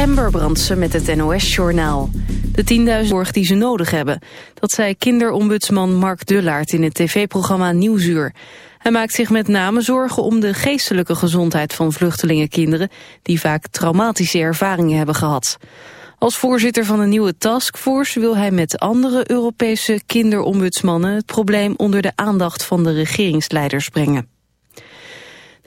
Amber Brandsen met het NOS-journaal. De 10.000 zorg die ze nodig hebben. Dat zei kinderombudsman Mark Dullaert in het tv-programma Nieuwsuur. Hij maakt zich met name zorgen om de geestelijke gezondheid van vluchtelingenkinderen... die vaak traumatische ervaringen hebben gehad. Als voorzitter van een nieuwe taskforce wil hij met andere Europese kinderombudsmannen... het probleem onder de aandacht van de regeringsleiders brengen.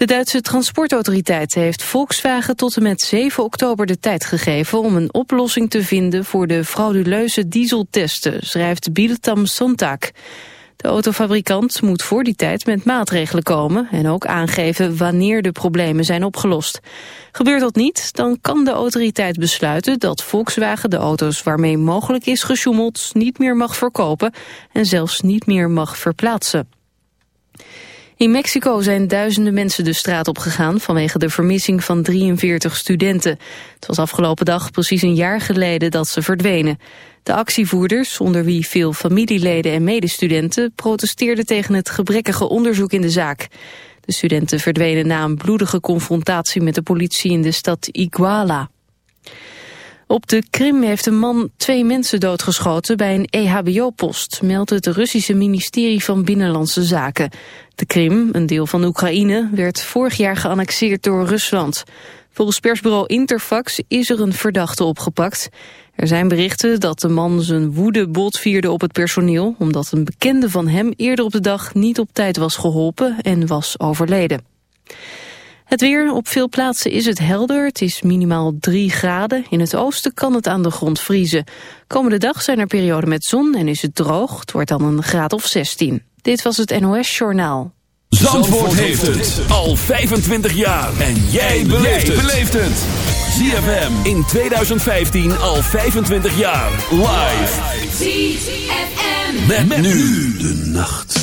De Duitse transportautoriteit heeft Volkswagen tot en met 7 oktober de tijd gegeven om een oplossing te vinden voor de frauduleuze dieseltesten, schrijft Bieltam Sonntag. De autofabrikant moet voor die tijd met maatregelen komen en ook aangeven wanneer de problemen zijn opgelost. Gebeurt dat niet, dan kan de autoriteit besluiten dat Volkswagen de auto's waarmee mogelijk is gesjoemeld niet meer mag verkopen en zelfs niet meer mag verplaatsen. In Mexico zijn duizenden mensen de straat op gegaan vanwege de vermissing van 43 studenten. Het was afgelopen dag precies een jaar geleden dat ze verdwenen. De actievoerders, onder wie veel familieleden en medestudenten, protesteerden tegen het gebrekkige onderzoek in de zaak. De studenten verdwenen na een bloedige confrontatie met de politie in de stad Iguala. Op de Krim heeft een man twee mensen doodgeschoten bij een EHBO-post, meldt het Russische ministerie van Binnenlandse Zaken. De Krim, een deel van Oekraïne, werd vorig jaar geannexeerd door Rusland. Volgens persbureau Interfax is er een verdachte opgepakt. Er zijn berichten dat de man zijn woede botvierde op het personeel... omdat een bekende van hem eerder op de dag niet op tijd was geholpen en was overleden. Het weer, op veel plaatsen is het helder. Het is minimaal 3 graden. In het oosten kan het aan de grond vriezen. Komende dag zijn er perioden met zon en is het droog. Het wordt dan een graad of 16. Dit was het NOS Journaal. Zandvoort, Zandvoort heeft het al 25 jaar. En jij beleeft het. ZFM in 2015 al 25 jaar. Live. ZFM. met nu de nacht.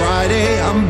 Friday I'm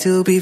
to be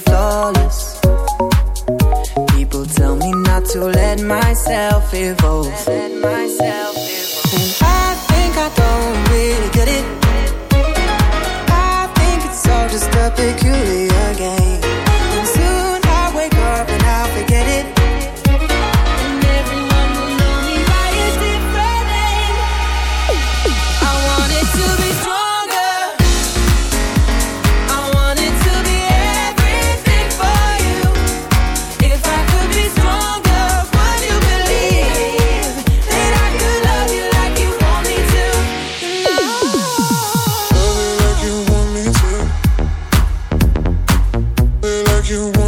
you want.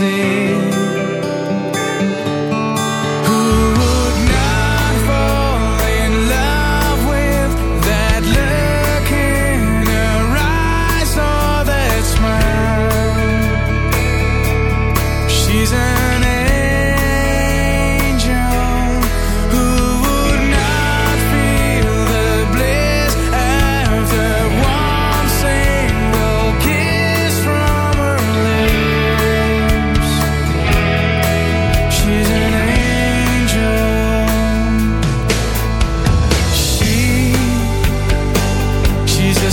see.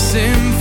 symphony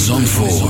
Zandvoort.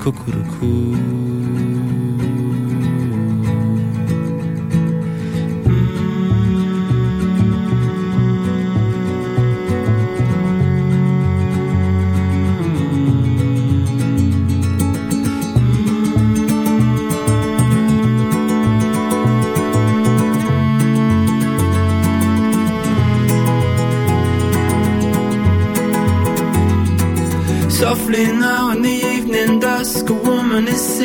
Cucurucu.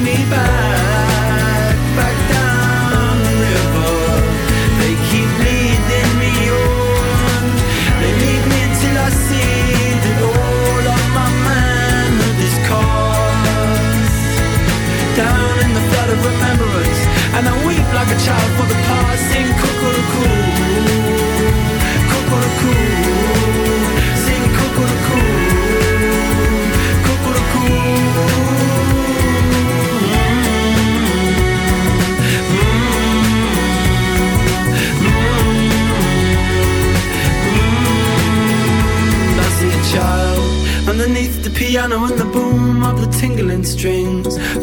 me back.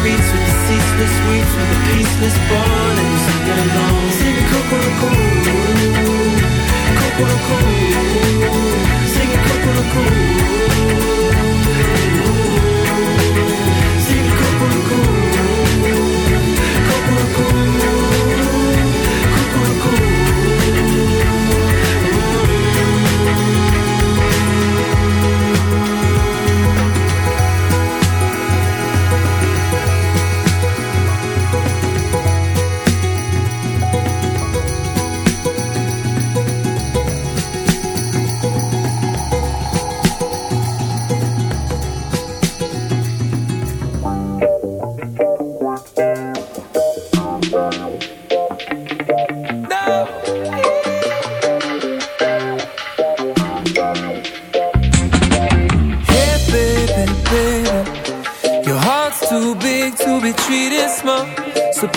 Heart with the ceaseless weeps, with the peaceless burning, sing along, sing coco coco. Sing coco